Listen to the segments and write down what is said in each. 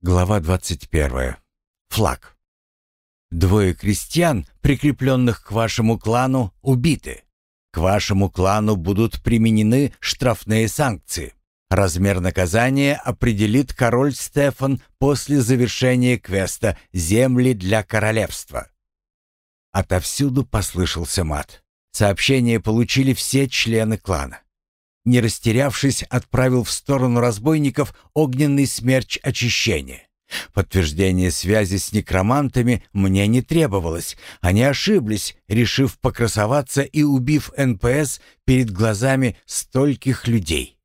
Глава 21. Флаг. Двое крестьян, прикрепленных к вашему клану, убиты. К вашему клану будут применены штрафные санкции. Размер наказания определит король Стефан после завершения квеста «Земли для королевства». Отовсюду послышался мат. Сообщение получили все члены клана не растерявшись, отправил в сторону разбойников огненный смерч очищения. Подтверждение связи с некромантами мне не требовалось. Они ошиблись, решив покрасоваться и убив НПС перед глазами стольких людей.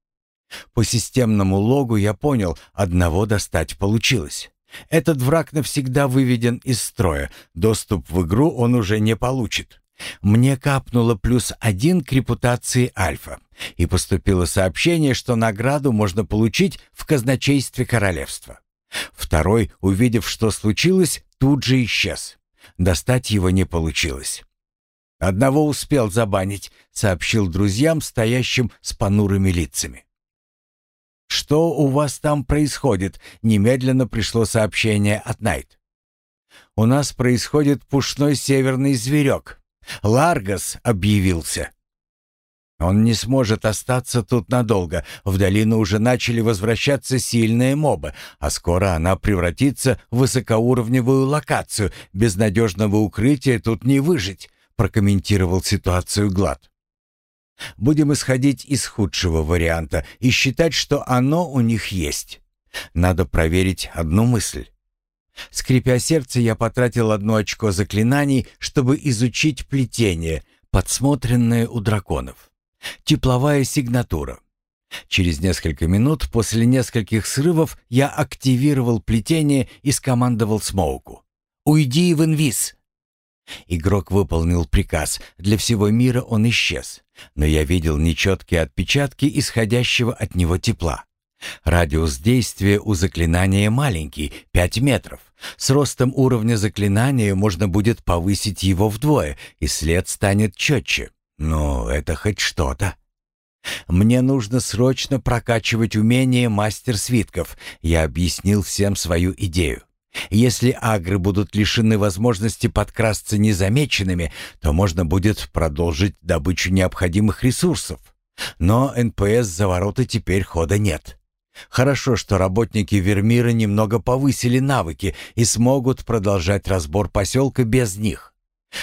По системному логу я понял, одного достать получилось. Этот враг навсегда выведен из строя, доступ в игру он уже не получит. Мне капнуло плюс один к репутации Альфа, и поступило сообщение, что награду можно получить в казначействе королевства. Второй, увидев, что случилось, тут же исчез. Достать его не получилось. «Одного успел забанить», — сообщил друзьям, стоящим с понурыми лицами. «Что у вас там происходит?» — немедленно пришло сообщение от Найт. «У нас происходит пушной северный зверек», Ларгас объявился. Он не сможет остаться тут надолго. В долину уже начали возвращаться сильные мобы, а скоро она превратится в высокоуровневую локацию. Без надежного укрытия тут не выжить, прокомментировал ситуацию Глад. Будем исходить из худшего варианта и считать, что оно у них есть. Надо проверить одну мысль. Скрипя сердце, я потратил одно очко заклинаний, чтобы изучить плетение, подсмотренное у драконов. Тепловая сигнатура. Через несколько минут после нескольких срывов я активировал плетение и скомандовал Смоуку. «Уйди в инвиз!» Игрок выполнил приказ. Для всего мира он исчез. Но я видел нечеткие отпечатки исходящего от него тепла. Радиус действия у заклинания маленький, 5 метров. С ростом уровня заклинания можно будет повысить его вдвое, и след станет четче. Но это хоть что-то. Мне нужно срочно прокачивать умение мастер свитков. Я объяснил всем свою идею. Если агры будут лишены возможности подкрасться незамеченными, то можно будет продолжить добычу необходимых ресурсов. Но НПС за ворота теперь хода нет. Хорошо, что работники Вермира немного повысили навыки и смогут продолжать разбор поселка без них.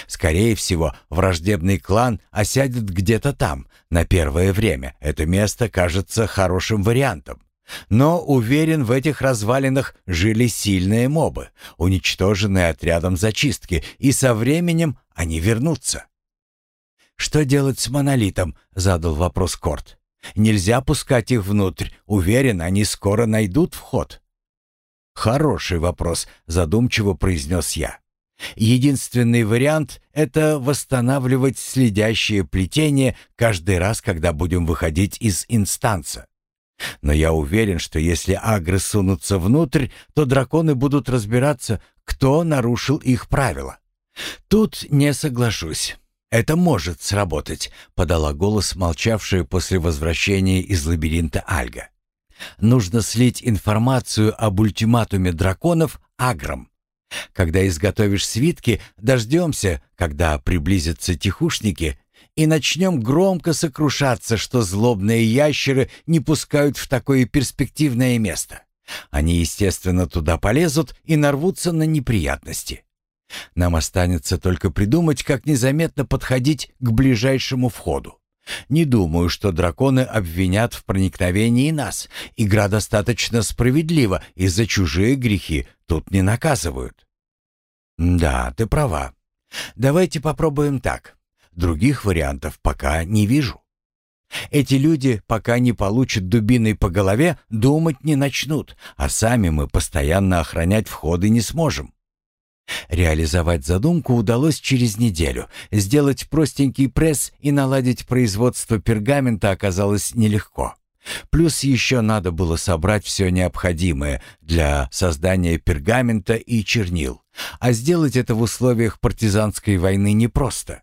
Скорее всего, враждебный клан осядет где-то там. На первое время это место кажется хорошим вариантом. Но, уверен, в этих развалинах жили сильные мобы, уничтоженные отрядом зачистки, и со временем они вернутся. «Что делать с монолитом?» — задал вопрос Корт. Нельзя пускать их внутрь. Уверен, они скоро найдут вход. Хороший вопрос, задумчиво произнес я. Единственный вариант — это восстанавливать следящее плетение каждый раз, когда будем выходить из инстанса. Но я уверен, что если агры сунутся внутрь, то драконы будут разбираться, кто нарушил их правила. Тут не соглашусь. «Это может сработать», — подала голос молчавшая после возвращения из лабиринта Альга. «Нужно слить информацию об ультиматуме драконов аграм. Когда изготовишь свитки, дождемся, когда приблизятся тихушники, и начнем громко сокрушаться, что злобные ящеры не пускают в такое перспективное место. Они, естественно, туда полезут и нарвутся на неприятности. Нам останется только придумать, как незаметно подходить к ближайшему входу. Не думаю, что драконы обвинят в проникновении нас. Игра достаточно справедлива, и за чужие грехи тут не наказывают. Да, ты права. Давайте попробуем так. Других вариантов пока не вижу. Эти люди, пока не получат дубиной по голове, думать не начнут, а сами мы постоянно охранять входы не сможем. Реализовать задумку удалось через неделю. Сделать простенький пресс и наладить производство пергамента оказалось нелегко. Плюс еще надо было собрать все необходимое для создания пергамента и чернил. А сделать это в условиях партизанской войны непросто.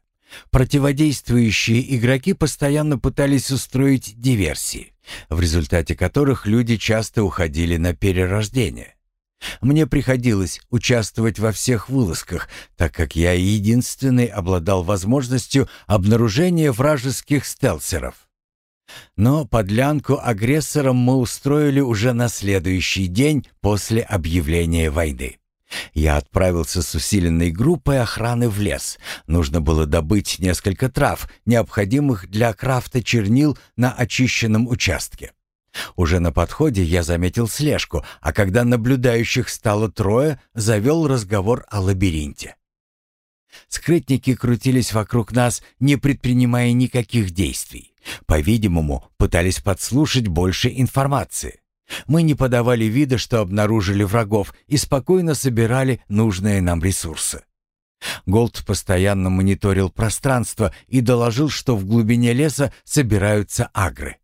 Противодействующие игроки постоянно пытались устроить диверсии, в результате которых люди часто уходили на перерождение. Мне приходилось участвовать во всех вылазках, так как я единственный обладал возможностью обнаружения вражеских стелсеров. Но подлянку агрессорам мы устроили уже на следующий день после объявления войны. Я отправился с усиленной группой охраны в лес. Нужно было добыть несколько трав, необходимых для крафта чернил на очищенном участке. Уже на подходе я заметил слежку, а когда наблюдающих стало трое, завел разговор о лабиринте. Скрытники крутились вокруг нас, не предпринимая никаких действий. По-видимому, пытались подслушать больше информации. Мы не подавали вида, что обнаружили врагов, и спокойно собирали нужные нам ресурсы. Голд постоянно мониторил пространство и доложил, что в глубине леса собираются агры.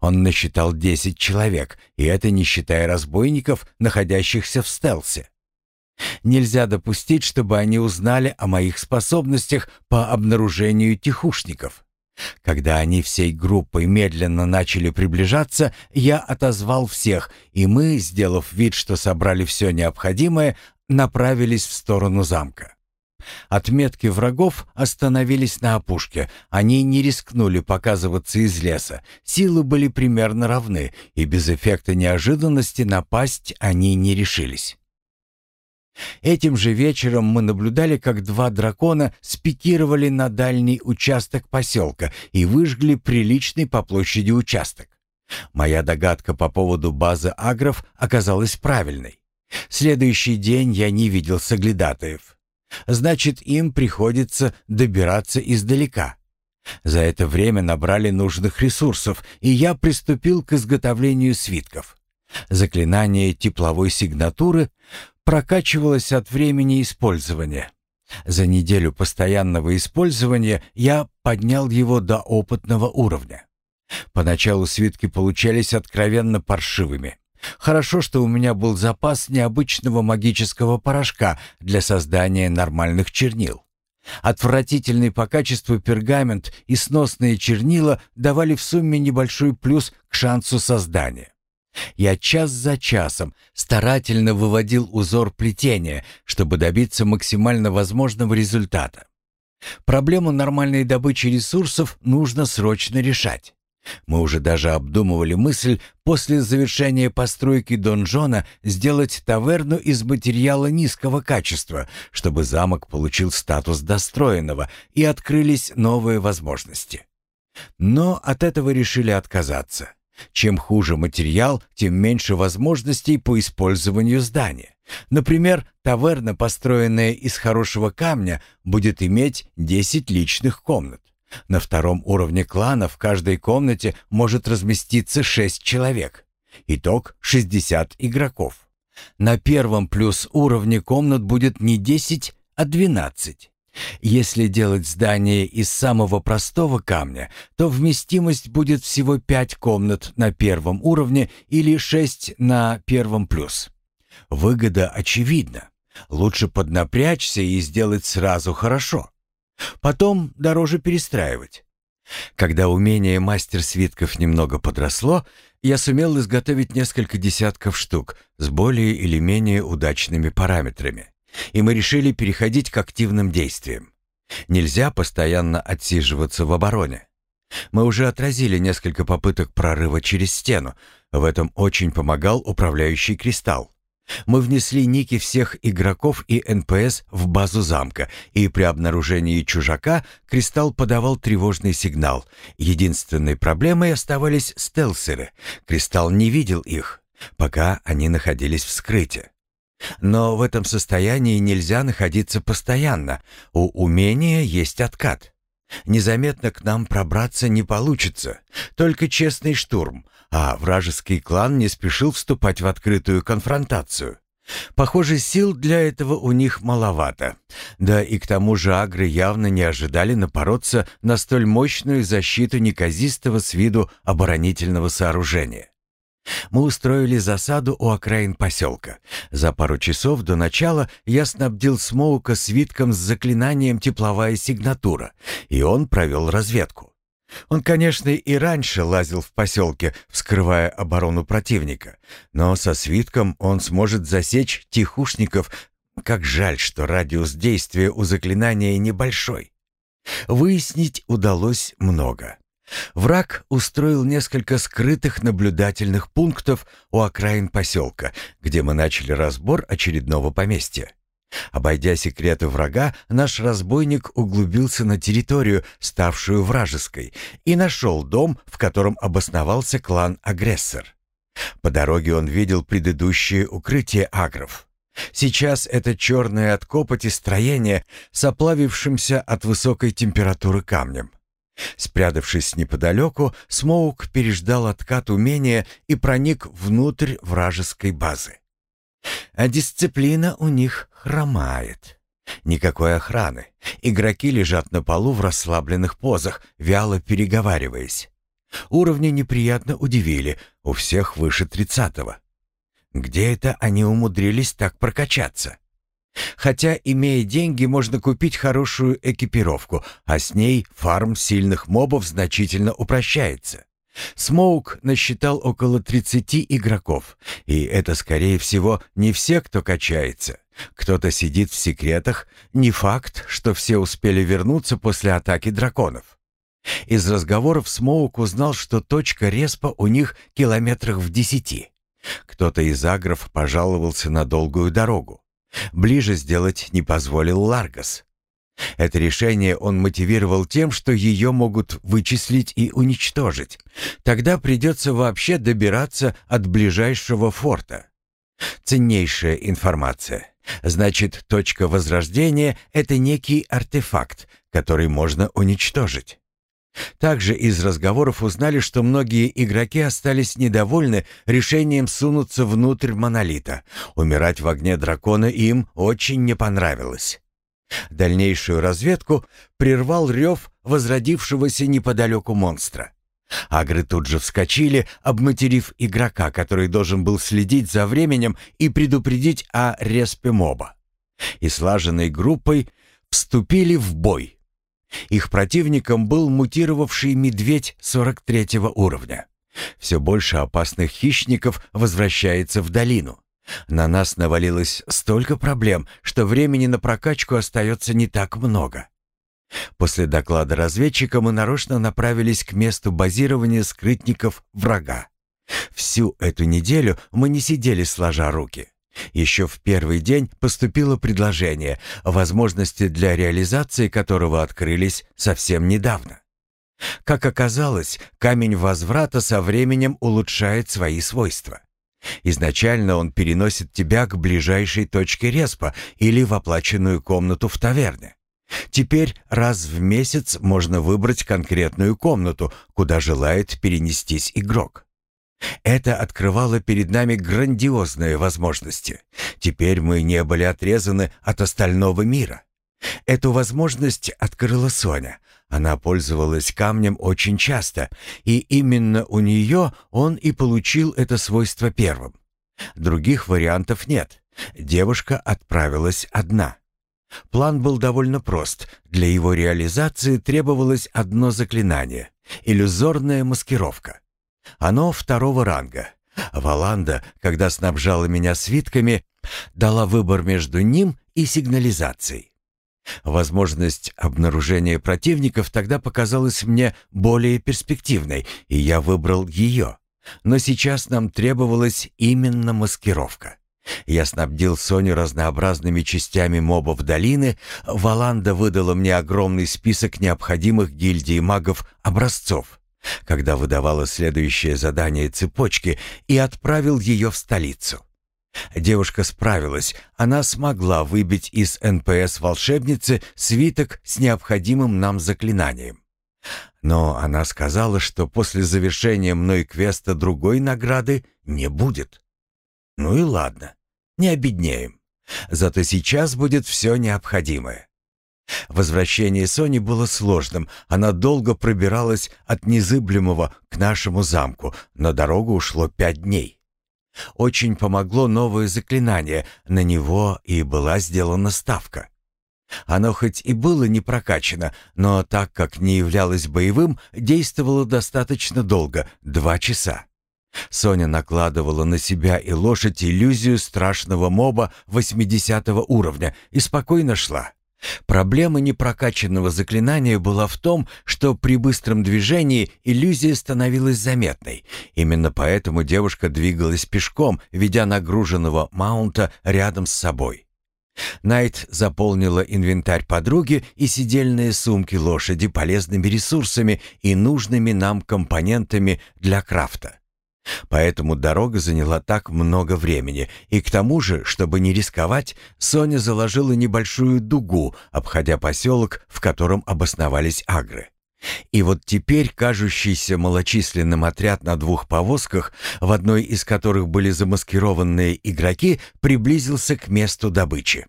Он насчитал 10 человек, и это не считая разбойников, находящихся в стелсе. Нельзя допустить, чтобы они узнали о моих способностях по обнаружению тихушников. Когда они всей группой медленно начали приближаться, я отозвал всех, и мы, сделав вид, что собрали все необходимое, направились в сторону замка. Отметки врагов остановились на опушке. Они не рискнули показываться из леса. Силы были примерно равны, и без эффекта неожиданности напасть они не решились. Этим же вечером мы наблюдали, как два дракона спикировали на дальний участок поселка и выжгли приличный по площади участок. Моя догадка по поводу базы агров оказалась правильной. Следующий день я не видел соглядатаев. Значит, им приходится добираться издалека. За это время набрали нужных ресурсов, и я приступил к изготовлению свитков. Заклинание тепловой сигнатуры прокачивалось от времени использования. За неделю постоянного использования я поднял его до опытного уровня. Поначалу свитки получались откровенно паршивыми. Хорошо, что у меня был запас необычного магического порошка для создания нормальных чернил. Отвратительный по качеству пергамент и сносные чернила давали в сумме небольшой плюс к шансу создания. Я час за часом старательно выводил узор плетения, чтобы добиться максимально возможного результата. Проблему нормальной добычи ресурсов нужно срочно решать. Мы уже даже обдумывали мысль после завершения постройки донжона сделать таверну из материала низкого качества, чтобы замок получил статус достроенного и открылись новые возможности. Но от этого решили отказаться. Чем хуже материал, тем меньше возможностей по использованию здания. Например, таверна, построенная из хорошего камня, будет иметь 10 личных комнат. На втором уровне клана в каждой комнате может разместиться 6 человек. Итог 60 игроков. На первом плюс уровне комнат будет не 10, а 12. Если делать здание из самого простого камня, то вместимость будет всего 5 комнат на первом уровне или 6 на первом плюс. Выгода очевидна. Лучше поднапрячься и сделать сразу хорошо. Потом дороже перестраивать. Когда умение мастер свитков немного подросло, я сумел изготовить несколько десятков штук с более или менее удачными параметрами и мы решили переходить к активным действиям. Нельзя постоянно отсиживаться в обороне. Мы уже отразили несколько попыток прорыва через стену. В этом очень помогал управляющий кристалл. Мы внесли ники всех игроков и НПС в базу замка, и при обнаружении чужака кристалл подавал тревожный сигнал. Единственной проблемой оставались стелсеры. Кристалл не видел их, пока они находились в скрытии. Но в этом состоянии нельзя находиться постоянно. У умения есть откат. Незаметно к нам пробраться не получится. Только честный штурм, а вражеский клан не спешил вступать в открытую конфронтацию. Похоже, сил для этого у них маловато. Да и к тому же агры явно не ожидали напороться на столь мощную защиту неказистого с виду оборонительного сооружения. Мы устроили засаду у окраин поселка. За пару часов до начала я снабдил Смоука свитком с заклинанием «Тепловая сигнатура», и он провел разведку. Он, конечно, и раньше лазил в поселке, вскрывая оборону противника, но со свитком он сможет засечь тихушников. Как жаль, что радиус действия у заклинания небольшой. Выяснить удалось много. Враг устроил несколько скрытых наблюдательных пунктов у окраин поселка, где мы начали разбор очередного поместья. Обойдя секреты врага, наш разбойник углубился на территорию, ставшую вражеской, и нашел дом, в котором обосновался клан-агрессор. По дороге он видел предыдущее укрытие агров. Сейчас это черное от копоти строение с оплавившимся от высокой температуры камнем. Спрятавшись неподалеку, Смоук переждал откат умения и проник внутрь вражеской базы. А дисциплина у них хромает. Никакой охраны. Игроки лежат на полу в расслабленных позах, вяло переговариваясь. Уровни неприятно удивили, у всех выше тридцатого. Где это они умудрились так прокачаться? Хотя, имея деньги, можно купить хорошую экипировку, а с ней фарм сильных мобов значительно упрощается. Смоук насчитал около 30 игроков, и это, скорее всего, не все, кто качается. Кто-то сидит в секретах, не факт, что все успели вернуться после атаки драконов. Из разговоров Смоук узнал, что точка респа у них километрах в десяти. Кто-то из агров пожаловался на долгую дорогу. Ближе сделать не позволил Ларгас. Это решение он мотивировал тем, что ее могут вычислить и уничтожить. Тогда придется вообще добираться от ближайшего форта. Ценнейшая информация. Значит, точка возрождения — это некий артефакт, который можно уничтожить. Также из разговоров узнали, что многие игроки остались недовольны решением сунуться внутрь монолита. Умирать в огне дракона им очень не понравилось. Дальнейшую разведку прервал рев возродившегося неподалеку монстра. Агры тут же вскочили, обматерив игрока, который должен был следить за временем и предупредить о респе моба. И слаженной группой вступили в бой. Их противником был мутировавший медведь 43 уровня. Все больше опасных хищников возвращается в долину. На нас навалилось столько проблем, что времени на прокачку остается не так много. После доклада разведчика мы нарочно направились к месту базирования скрытников врага. Всю эту неделю мы не сидели сложа руки. Еще в первый день поступило предложение, возможности для реализации которого открылись совсем недавно. Как оказалось, камень возврата со временем улучшает свои свойства. Изначально он переносит тебя к ближайшей точке респа или в оплаченную комнату в таверне. Теперь раз в месяц можно выбрать конкретную комнату, куда желает перенестись игрок. Это открывало перед нами грандиозные возможности. Теперь мы не были отрезаны от остального мира. Эту возможность открыла Соня. Она пользовалась камнем очень часто, и именно у нее он и получил это свойство первым. Других вариантов нет. Девушка отправилась одна. План был довольно прост. Для его реализации требовалось одно заклинание — иллюзорная маскировка. Оно второго ранга. Валанда, когда снабжала меня свитками, дала выбор между ним и сигнализацией. Возможность обнаружения противников тогда показалась мне более перспективной, и я выбрал ее. Но сейчас нам требовалась именно маскировка. Я снабдил Соню разнообразными частями мобов долины, Валанда выдала мне огромный список необходимых гильдии магов образцов, когда выдавала следующее задание цепочки и отправил ее в столицу. Девушка справилась, она смогла выбить из НПС волшебницы свиток с необходимым нам заклинанием. Но она сказала, что после завершения мной квеста другой награды не будет. Ну и ладно, не обеднеем. Зато сейчас будет все необходимое. Возвращение Сони было сложным. Она долго пробиралась от незыблемого к нашему замку. На дорогу ушло пять дней. Очень помогло новое заклинание. На него и была сделана ставка. Оно хоть и было не прокачано, но так как не являлось боевым, действовало достаточно долго — два часа. Соня накладывала на себя и лошадь иллюзию страшного моба 80 уровня и спокойно шла. Проблема непрокачанного заклинания была в том, что при быстром движении иллюзия становилась заметной. Именно поэтому девушка двигалась пешком, ведя нагруженного маунта рядом с собой. Найт заполнила инвентарь подруги и сидельные сумки лошади полезными ресурсами и нужными нам компонентами для крафта. Поэтому дорога заняла так много времени, и к тому же, чтобы не рисковать, Соня заложила небольшую дугу, обходя поселок, в котором обосновались агры. И вот теперь кажущийся малочисленным отряд на двух повозках, в одной из которых были замаскированные игроки, приблизился к месту добычи.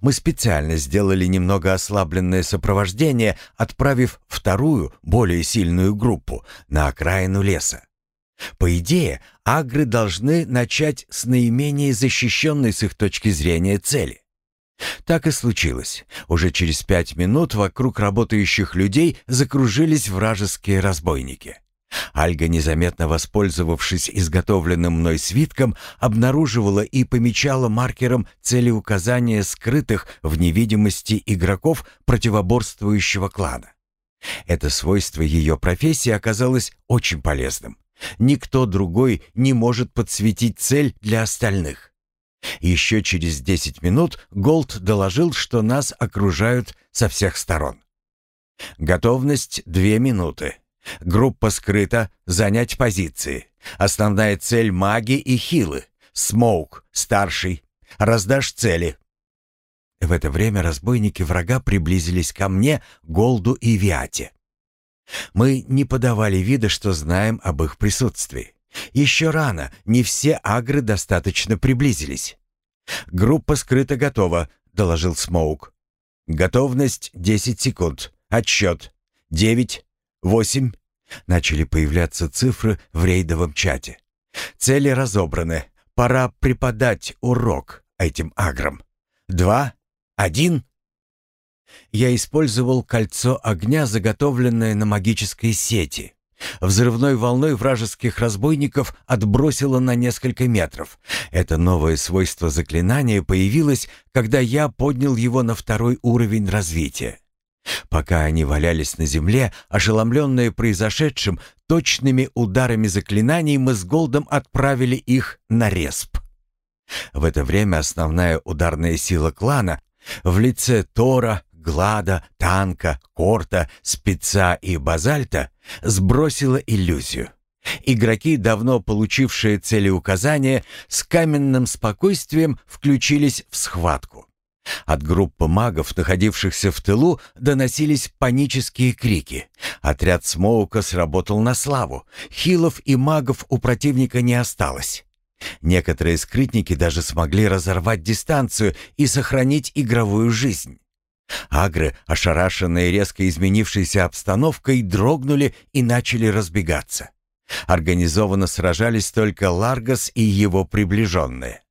Мы специально сделали немного ослабленное сопровождение, отправив вторую, более сильную группу на окраину леса. По идее, агры должны начать с наименее защищенной с их точки зрения цели. Так и случилось. Уже через пять минут вокруг работающих людей закружились вражеские разбойники. Альга, незаметно воспользовавшись изготовленным мной свитком, обнаруживала и помечала маркером целеуказания скрытых в невидимости игроков противоборствующего клана. Это свойство ее профессии оказалось очень полезным. Никто другой не может подсветить цель для остальных. Еще через 10 минут Голд доложил, что нас окружают со всех сторон. Готовность две минуты. Группа скрыта, занять позиции. Основная цель маги и хилы. Смоук, старший. Раздашь цели. В это время разбойники врага приблизились ко мне, Голду и Виате. Мы не подавали вида, что знаем об их присутствии. Еще рано, не все агры достаточно приблизились. «Группа скрыта готова», — доложил Смоук. «Готовность 10 секунд. Отсчет. 9, 8». Начали появляться цифры в рейдовом чате. «Цели разобраны. Пора преподать урок этим аграм. Два, один...» Я использовал кольцо огня, заготовленное на магической сети. Взрывной волной вражеских разбойников отбросило на несколько метров. Это новое свойство заклинания появилось, когда я поднял его на второй уровень развития. Пока они валялись на земле, ошеломленные произошедшим, точными ударами заклинаний мы с Голдом отправили их на респ. В это время основная ударная сила клана в лице Тора, Глада, Танка, Корта, Спеца и Базальта сбросила иллюзию. Игроки, давно получившие целеуказания, с каменным спокойствием включились в схватку. От группы магов, находившихся в тылу, доносились панические крики. Отряд Смоука сработал на славу. Хилов и магов у противника не осталось. Некоторые скрытники даже смогли разорвать дистанцию и сохранить игровую жизнь. Агры, ошарашенные резко изменившейся обстановкой, дрогнули и начали разбегаться. Организованно сражались только Ларгас и его приближенные.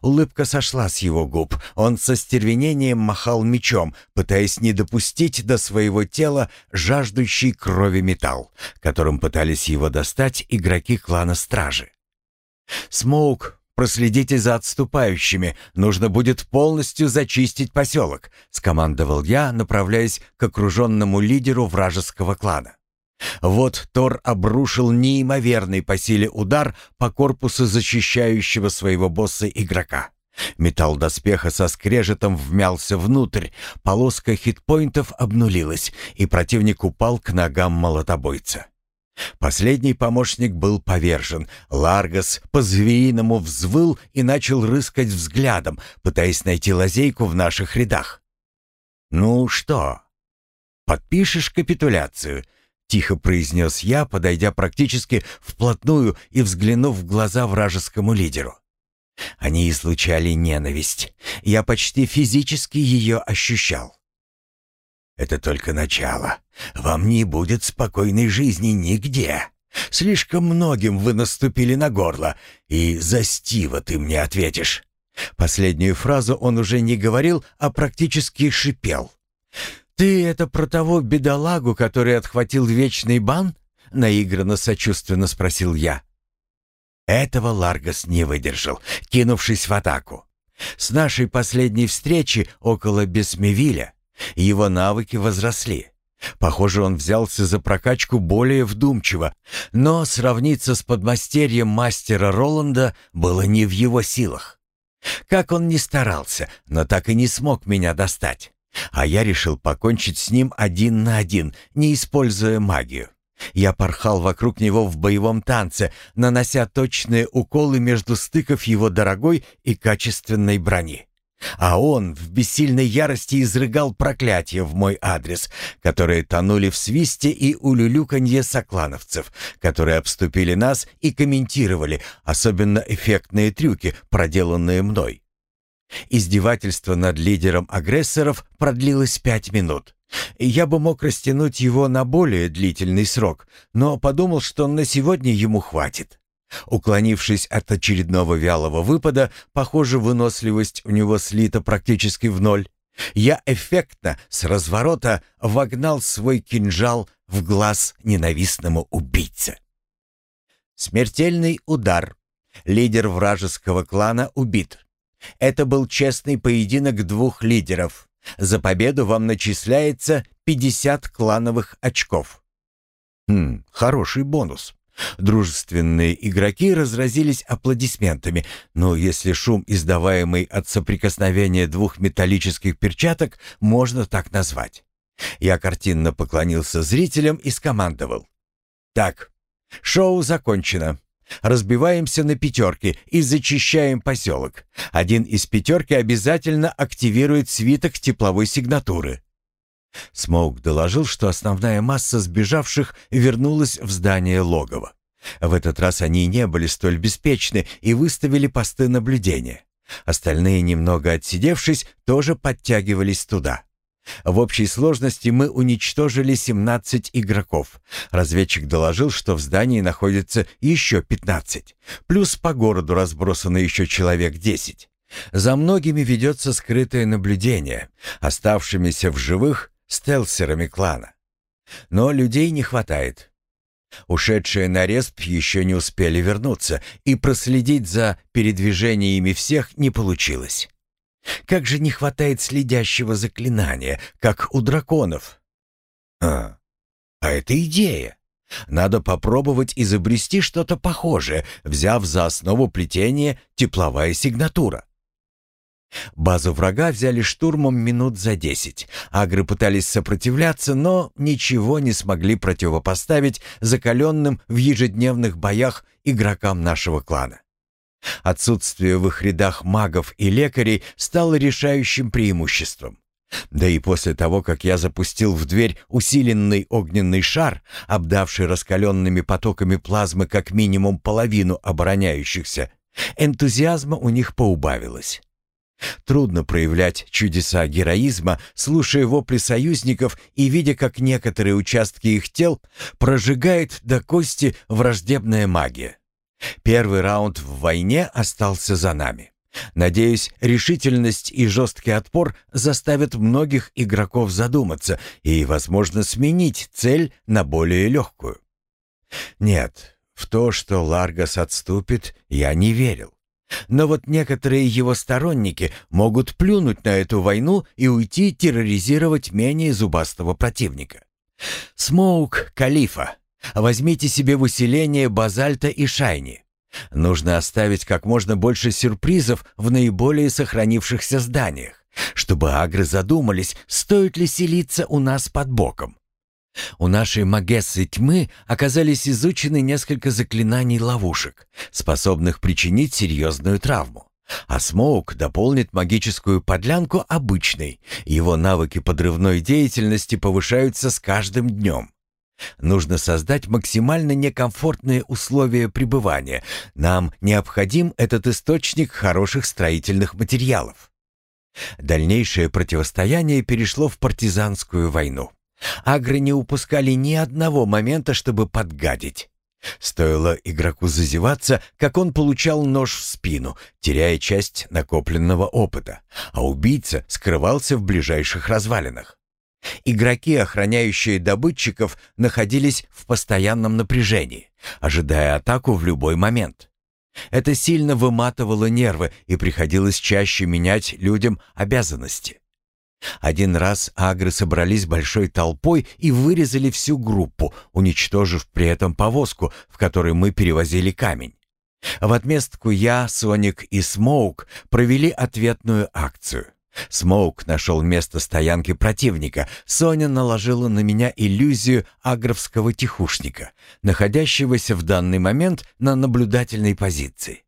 Улыбка сошла с его губ. Он со стервенением махал мечом, пытаясь не допустить до своего тела жаждущий крови металл, которым пытались его достать игроки клана Стражи. Смоук Проследите за отступающими. Нужно будет полностью зачистить поселок», — скомандовал я, направляясь к окруженному лидеру вражеского клана. Вот Тор обрушил неимоверный по силе удар по корпусу защищающего своего босса игрока. Металл доспеха со скрежетом вмялся внутрь, полоска хитпоинтов обнулилась, и противник упал к ногам молотобойца. Последний помощник был повержен. Ларгас по-звериному взвыл и начал рыскать взглядом, пытаясь найти лазейку в наших рядах. «Ну что, подпишешь капитуляцию?» — тихо произнес я, подойдя практически вплотную и взглянув в глаза вражескому лидеру. Они излучали ненависть. Я почти физически ее ощущал. Это только начало. Вам не будет спокойной жизни нигде. Слишком многим вы наступили на горло, и за Стива ты мне ответишь. Последнюю фразу он уже не говорил, а практически шипел. «Ты это про того бедолагу, который отхватил вечный бан?» — наигранно сочувственно спросил я. Этого Ларгас не выдержал, кинувшись в атаку. С нашей последней встречи около Бесмевиля его навыки возросли. Похоже, он взялся за прокачку более вдумчиво, но сравниться с подмастерьем мастера Роланда было не в его силах. Как он ни старался, но так и не смог меня достать. А я решил покончить с ним один на один, не используя магию. Я порхал вокруг него в боевом танце, нанося точные уколы между стыков его дорогой и качественной брони. А он в бессильной ярости изрыгал проклятия в мой адрес, которые тонули в свисте и улюлюканье соклановцев, которые обступили нас и комментировали особенно эффектные трюки, проделанные мной. Издевательство над лидером агрессоров продлилось пять минут. Я бы мог растянуть его на более длительный срок, но подумал, что на сегодня ему хватит. Уклонившись от очередного вялого выпада, похоже, выносливость у него слита практически в ноль, я эффектно с разворота вогнал свой кинжал в глаз ненавистному убийце. Смертельный удар. Лидер вражеского клана убит. Это был честный поединок двух лидеров. За победу вам начисляется 50 клановых очков. Хм, хороший бонус. Дружественные игроки разразились аплодисментами, но если шум, издаваемый от соприкосновения двух металлических перчаток, можно так назвать. Я картинно поклонился зрителям и скомандовал. «Так, шоу закончено. Разбиваемся на пятерки и зачищаем поселок. Один из пятерки обязательно активирует свиток тепловой сигнатуры. Смоук доложил, что основная масса сбежавших вернулась в здание логова. В этот раз они не были столь беспечны и выставили посты наблюдения. Остальные, немного отсидевшись, тоже подтягивались туда. В общей сложности мы уничтожили 17 игроков. Разведчик доложил, что в здании находится еще 15. Плюс по городу разбросано еще человек 10. За многими ведется скрытое наблюдение. Оставшимися в живых стелсерами клана. Но людей не хватает. Ушедшие на респ еще не успели вернуться, и проследить за передвижениями всех не получилось. Как же не хватает следящего заклинания, как у драконов. А, а это идея. Надо попробовать изобрести что-то похожее, взяв за основу плетения тепловая сигнатура. Базу врага взяли штурмом минут за десять. Агры пытались сопротивляться, но ничего не смогли противопоставить закаленным в ежедневных боях игрокам нашего клана. Отсутствие в их рядах магов и лекарей стало решающим преимуществом. Да и после того, как я запустил в дверь усиленный огненный шар, обдавший раскаленными потоками плазмы как минимум половину обороняющихся, энтузиазма у них поубавилось. Трудно проявлять чудеса героизма, слушая вопли союзников и видя, как некоторые участки их тел прожигает до кости враждебная магия. Первый раунд в войне остался за нами. Надеюсь, решительность и жесткий отпор заставят многих игроков задуматься и, возможно, сменить цель на более легкую. Нет, в то, что Ларгас отступит, я не верил. Но вот некоторые его сторонники могут плюнуть на эту войну и уйти терроризировать менее зубастого противника. Смоук Калифа, возьмите себе в усиление Базальта и Шайни. Нужно оставить как можно больше сюрпризов в наиболее сохранившихся зданиях, чтобы агры задумались, стоит ли селиться у нас под боком. У нашей Магессы тьмы оказались изучены несколько заклинаний ловушек, способных причинить серьезную травму. А Смоук дополнит магическую подлянку обычной. Его навыки подрывной деятельности повышаются с каждым днем. Нужно создать максимально некомфортные условия пребывания. Нам необходим этот источник хороших строительных материалов. Дальнейшее противостояние перешло в партизанскую войну. Агры не упускали ни одного момента, чтобы подгадить. Стоило игроку зазеваться, как он получал нож в спину, теряя часть накопленного опыта, а убийца скрывался в ближайших развалинах. Игроки, охраняющие добытчиков, находились в постоянном напряжении, ожидая атаку в любой момент. Это сильно выматывало нервы и приходилось чаще менять людям обязанности. Один раз агры собрались большой толпой и вырезали всю группу, уничтожив при этом повозку, в которой мы перевозили камень. В отместку я, Соник и Смоук провели ответную акцию. Смоук нашел место стоянки противника. Соня наложила на меня иллюзию агровского тихушника, находящегося в данный момент на наблюдательной позиции.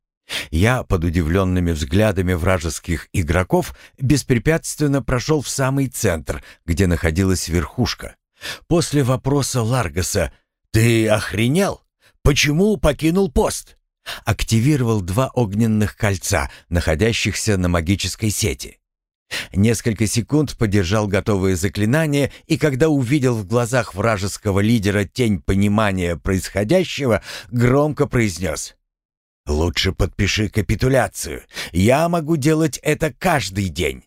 Я, под удивленными взглядами вражеских игроков, беспрепятственно прошел в самый центр, где находилась верхушка. После вопроса Ларгаса «Ты охренел? Почему покинул пост?» активировал два огненных кольца, находящихся на магической сети. Несколько секунд подержал готовые заклинания, и когда увидел в глазах вражеского лидера тень понимания происходящего, громко произнес «Лучше подпиши капитуляцию. Я могу делать это каждый день».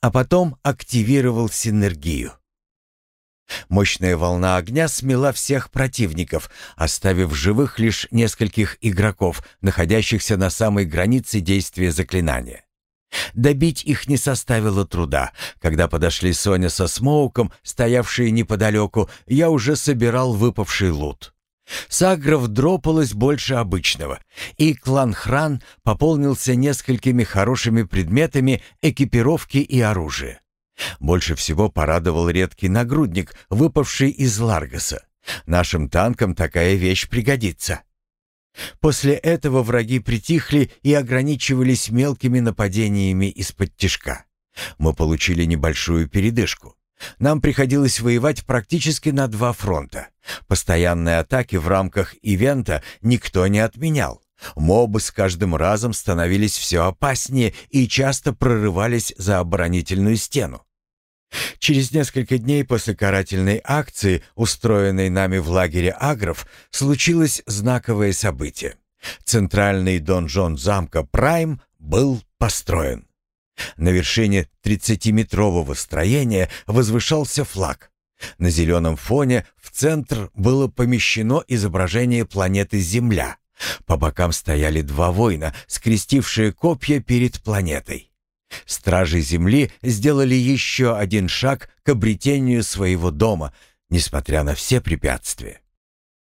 А потом активировал синергию. Мощная волна огня смела всех противников, оставив живых лишь нескольких игроков, находящихся на самой границе действия заклинания. Добить их не составило труда. Когда подошли Соня со Смоуком, стоявшие неподалеку, я уже собирал выпавший лут. Сагров дропалось больше обычного, и клан Хран пополнился несколькими хорошими предметами экипировки и оружия. Больше всего порадовал редкий нагрудник, выпавший из Ларгаса. Нашим танкам такая вещь пригодится. После этого враги притихли и ограничивались мелкими нападениями из-под тишка. Мы получили небольшую передышку. Нам приходилось воевать практически на два фронта. Постоянные атаки в рамках ивента никто не отменял. Мобы с каждым разом становились все опаснее и часто прорывались за оборонительную стену. Через несколько дней после карательной акции, устроенной нами в лагере Агров, случилось знаковое событие. Центральный донжон замка Прайм был построен. На вершине 30-метрового строения возвышался флаг. На зеленом фоне в центр было помещено изображение планеты Земля. По бокам стояли два воина, скрестившие копья перед планетой. Стражи Земли сделали еще один шаг к обретению своего дома, несмотря на все препятствия.